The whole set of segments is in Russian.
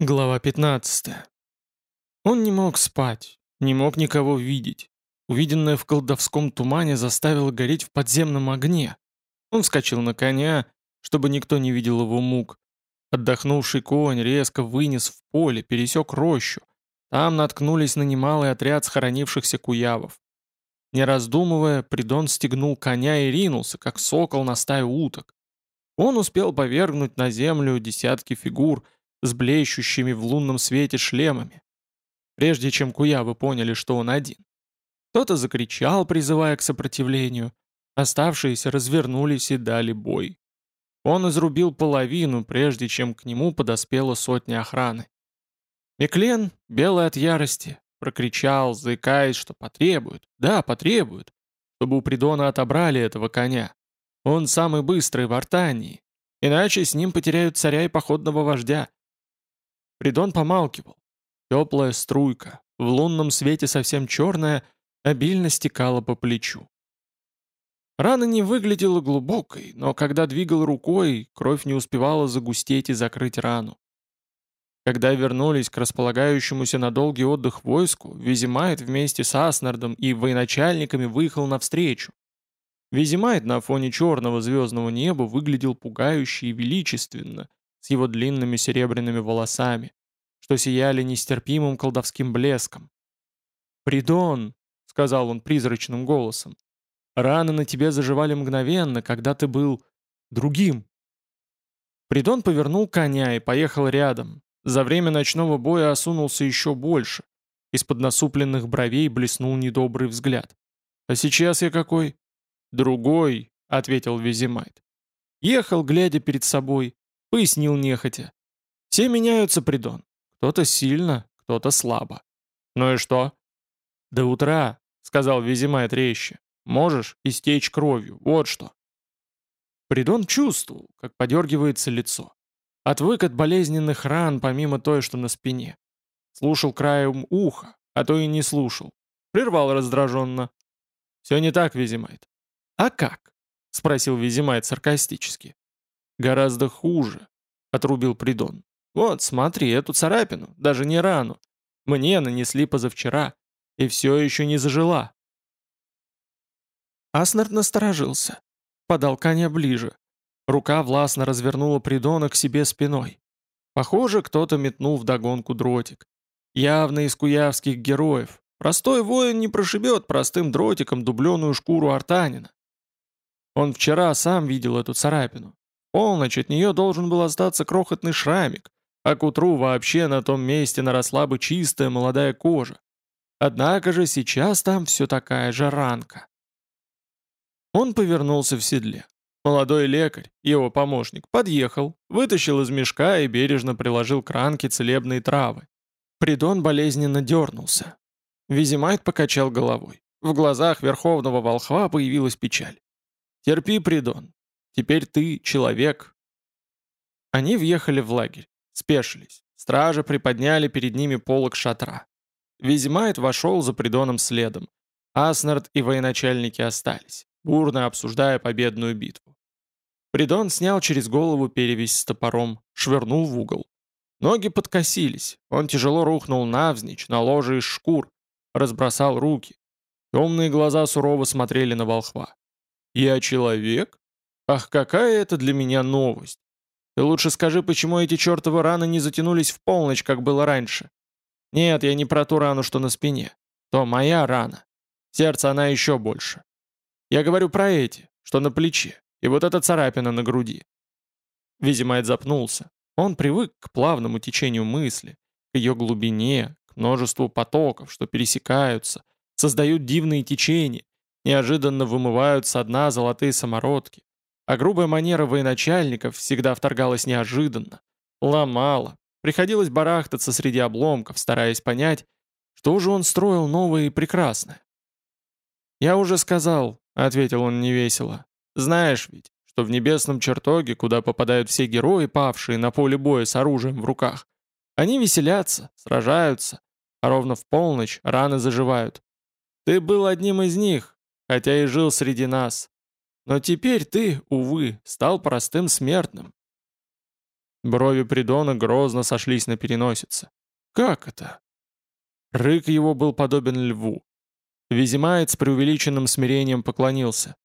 Глава 15. Он не мог спать, не мог никого видеть. Увиденное в колдовском тумане заставило гореть в подземном огне. Он вскочил на коня, чтобы никто не видел его мук. Отдохнувший конь резко вынес в поле, пересек рощу. Там наткнулись на немалый отряд схоронившихся куявов. Не раздумывая, Придон стегнул коня и ринулся, как сокол на стаю уток. Он успел повергнуть на землю десятки фигур — с блещущими в лунном свете шлемами, прежде чем куявы поняли, что он один. Кто-то закричал, призывая к сопротивлению, оставшиеся развернулись и дали бой. Он изрубил половину, прежде чем к нему подоспела сотня охраны. Меклен, белый от ярости, прокричал, заикаясь, что потребует, да, потребует, чтобы у Придона отобрали этого коня. Он самый быстрый в Артании, иначе с ним потеряют царя и походного вождя. Придон помалкивал. Теплая струйка, в лунном свете совсем черная, обильно стекала по плечу. Рана не выглядела глубокой, но когда двигал рукой, кровь не успевала загустеть и закрыть рану. Когда вернулись к располагающемуся на долгий отдых войску, Визимайт вместе с Аснардом и военачальниками выехал навстречу. Визимайт на фоне черного звездного неба выглядел пугающе и величественно, его длинными серебряными волосами, что сияли нестерпимым колдовским блеском. «Придон!» — сказал он призрачным голосом. «Раны на тебе заживали мгновенно, когда ты был... другим!» Придон повернул коня и поехал рядом. За время ночного боя осунулся еще больше. Из-под насупленных бровей блеснул недобрый взгляд. «А сейчас я какой?» «Другой», — ответил Визимайт. Ехал, глядя перед собой, Пояснил нехотя. Все меняются, Придон. Кто-то сильно, кто-то слабо. Ну и что? До утра, сказал Визимай резче. Можешь истечь кровью, вот что. Придон чувствовал, как подергивается лицо. Отвык от болезненных ран, помимо той, что на спине. Слушал краем уха, а то и не слушал. Прервал раздраженно. «Все не так, Визимайт». «А как?» — спросил Визимайт саркастически. «Гораздо хуже», — отрубил Придон. «Вот, смотри, эту царапину, даже не рану. Мне нанесли позавчера, и все еще не зажила». Аснард насторожился, подал коня ближе. Рука властно развернула Придона к себе спиной. Похоже, кто-то метнул вдогонку дротик. Явно из куявских героев. Простой воин не прошибет простым дротиком дубленую шкуру артанина. Он вчера сам видел эту царапину полночь от нее должен был остаться крохотный шрамик, а к утру вообще на том месте наросла бы чистая молодая кожа. Однако же сейчас там все такая же ранка. Он повернулся в седле. Молодой лекарь, его помощник, подъехал, вытащил из мешка и бережно приложил к ранке целебные травы. Придон болезненно дернулся. Визимайт покачал головой. В глазах верховного волхва появилась печаль. «Терпи, Придон, Теперь ты человек». Они въехали в лагерь, спешились. Стражи приподняли перед ними полок шатра. Визимайт вошел за придоном следом. Аснард и военачальники остались, бурно обсуждая победную битву. Придон снял через голову перевязь с топором, швырнул в угол. Ноги подкосились, он тяжело рухнул навзничь, на ложе из шкур, разбросал руки. Темные глаза сурово смотрели на волхва. «Я человек?» Ах, какая это для меня новость! Ты лучше скажи, почему эти чертовы раны не затянулись в полночь, как было раньше? Нет, я не про ту рану, что на спине. То моя рана. Сердце она еще больше. Я говорю про эти, что на плече, и вот эта царапина на груди. Визимайт запнулся. Он привык к плавному течению мысли, к ее глубине, к множеству потоков, что пересекаются, создают дивные течения, неожиданно вымывают со дна золотые самородки, а грубая манера военачальников всегда вторгалась неожиданно, ломала, приходилось барахтаться среди обломков, стараясь понять, что же он строил новое и прекрасное. «Я уже сказал», — ответил он невесело, — «знаешь ведь, что в небесном чертоге, куда попадают все герои, павшие на поле боя с оружием в руках, они веселятся, сражаются, а ровно в полночь раны заживают. Ты был одним из них, хотя и жил среди нас, но теперь ты, увы, стал простым смертным. Брови Придона грозно сошлись на переносице. «Как это?» Рык его был подобен льву. Визимает с преувеличенным смирением поклонился.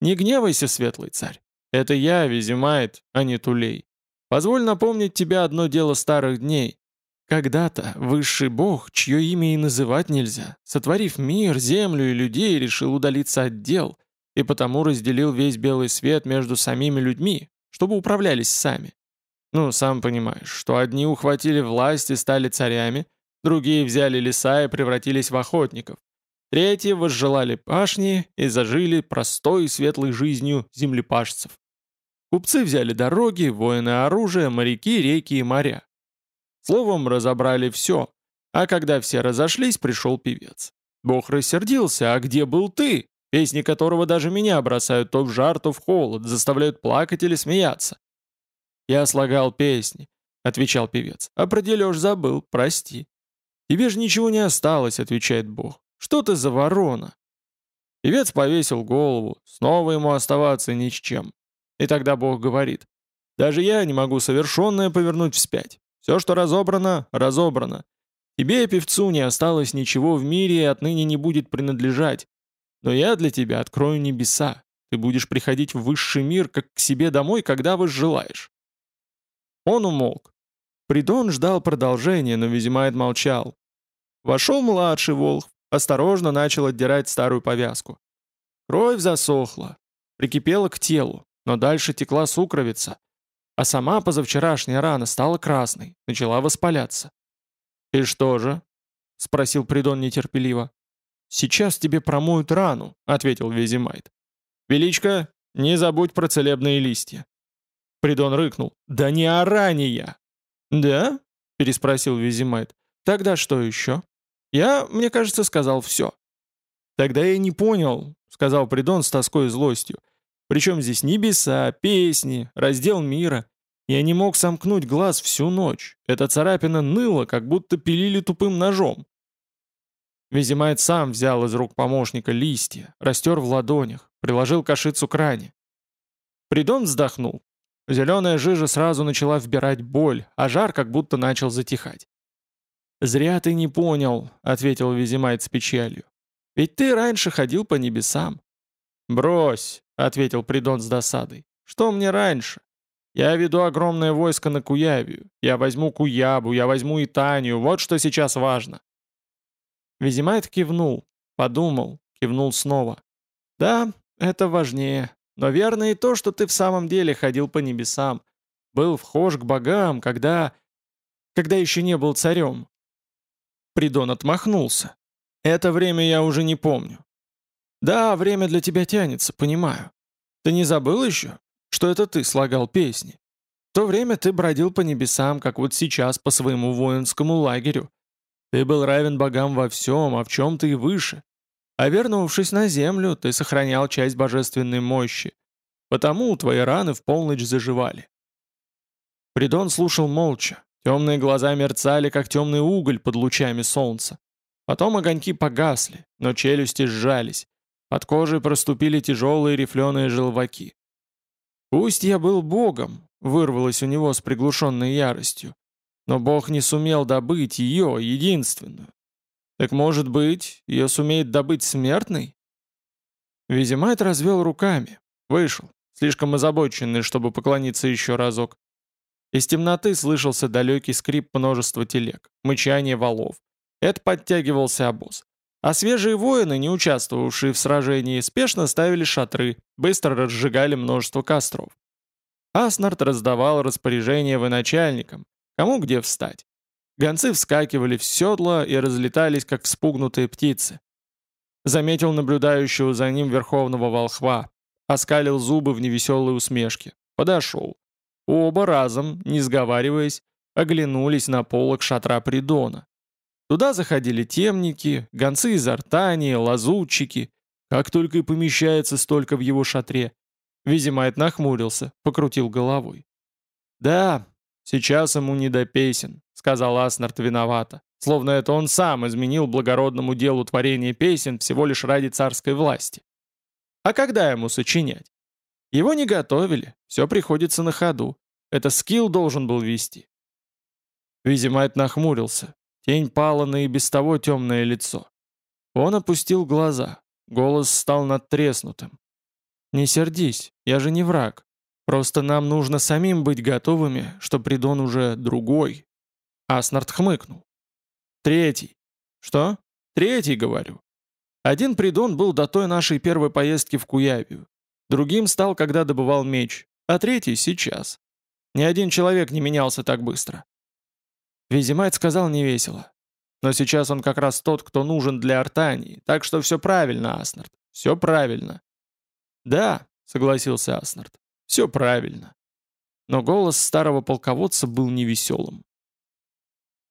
«Не гневайся, светлый царь. Это я, Визимает, а не Тулей. Позволь напомнить тебе одно дело старых дней. Когда-то высший бог, чье имя и называть нельзя, сотворив мир, землю и людей, решил удалиться от дел, и потому разделил весь белый свет между самими людьми, чтобы управлялись сами. Ну, сам понимаешь, что одни ухватили власть и стали царями, другие взяли леса и превратились в охотников, третьи возжелали пашни и зажили простой и светлой жизнью землепашцев. Купцы взяли дороги, воины оружие, моряки, реки и моря. Словом, разобрали все. А когда все разошлись, пришел певец. Бог рассердился, а где был ты? Песни которого даже меня бросают то в жар, то в холод, заставляют плакать или смеяться. «Я слагал песни», — отвечал певец. «А про дележ забыл, прости». «Тебе же ничего не осталось», — отвечает Бог. «Что ты за ворона?» Певец повесил голову, снова ему оставаться ни с чем. И тогда Бог говорит, «Даже я не могу совершенное повернуть вспять. Все, что разобрано, разобрано. Тебе, певцу, не осталось ничего в мире и отныне не будет принадлежать. Но я для тебя открою небеса. Ты будешь приходить в высший мир, как к себе домой, когда желаешь. Он умолк. Придон ждал продолжения, но Визимайт молчал. Вошел младший волк, осторожно начал отдирать старую повязку. Кровь засохла, прикипела к телу, но дальше текла сукровица, а сама позавчерашняя рана стала красной, начала воспаляться. «И что же?» — спросил Придон нетерпеливо. «Сейчас тебе промоют рану», — ответил Визимайт. «Величко, не забудь про целебные листья». Придон рыкнул. «Да не о ране я!» «Да?» — переспросил Визимайт. «Тогда что еще?» «Я, мне кажется, сказал все». «Тогда я не понял», — сказал Придон с тоской и злостью. Причем здесь небеса, песни, раздел мира. Я не мог сомкнуть глаз всю ночь. Эта царапина ныла, как будто пилили тупым ножом. Визимайт сам взял из рук помощника листья, растер в ладонях, приложил кашицу к ране. Придон вздохнул. Зеленая жижа сразу начала вбирать боль, а жар как будто начал затихать. «Зря ты не понял», — ответил Визимайт с печалью. «Ведь ты раньше ходил по небесам». «Брось», — ответил Придон с досадой. «Что мне раньше? Я веду огромное войско на Куявию. Я возьму Куябу, я возьму Итанию. Вот что сейчас важно». Визимайт кивнул, подумал, кивнул снова. «Да, это важнее. Но верно и то, что ты в самом деле ходил по небесам. Был вхож к богам, когда... когда еще не был царем». Придон отмахнулся. «Это время я уже не помню. Да, время для тебя тянется, понимаю. Ты не забыл еще, что это ты слагал песни? В то время ты бродил по небесам, как вот сейчас по своему воинскому лагерю. Ты был равен богам во всем, а в чем ты и выше. А вернувшись на землю, ты сохранял часть божественной мощи. Потому твои раны в полночь заживали. Придон слушал молча. Темные глаза мерцали, как темный уголь под лучами солнца. Потом огоньки погасли, но челюсти сжались. Под кожей проступили тяжелые рифленые желваки. «Пусть я был богом», — вырвалось у него с приглушенной яростью, «но бог не сумел добыть ее, единственную. Так может быть, ее сумеет добыть смертный?» Визимайт развел руками, вышел, слишком озабоченный, чтобы поклониться еще разок. Из темноты слышался далекий скрип множества телег, мычание валов. Это подтягивался обоз. А свежие воины, не участвовавшие в сражении, спешно ставили шатры, быстро разжигали множество костров. Аснард раздавал распоряжения военачальникам, кому где встать. Гонцы вскакивали в седла и разлетались, как вспугнутые птицы. Заметил наблюдающего за ним верховного волхва, оскалил зубы в невеселой усмешке. Подошел. Оба разом, не сговариваясь, оглянулись на полок шатра Придона. Туда заходили темники, гонцы из Артании, лазутчики. Как только и помещается столько в его шатре. Визимайт нахмурился, покрутил головой. «Да, сейчас ему не до песен», — сказал Аснард виновато. Словно это он сам изменил благородному делу творения песен всего лишь ради царской власти. А когда ему сочинять? Его не готовили, все приходится на ходу. Это скилл должен был вести. Визимайт нахмурился. Тень пала на и без того темное лицо. Он опустил глаза. Голос стал надтреснутым. «Не сердись, я же не враг. Просто нам нужно самим быть готовыми, что придон уже другой». Аснард хмыкнул. «Третий». «Что?» «Третий, говорю. Один придон был до той нашей первой поездки в Куявию. Другим стал, когда добывал меч, а третий — сейчас. Ни один человек не менялся так быстро». Визимайт сказал невесело. Но сейчас он как раз тот, кто нужен для Артании, так что все правильно, Аснард, все правильно. Да, согласился Аснард, все правильно. Но голос старого полководца был невеселым.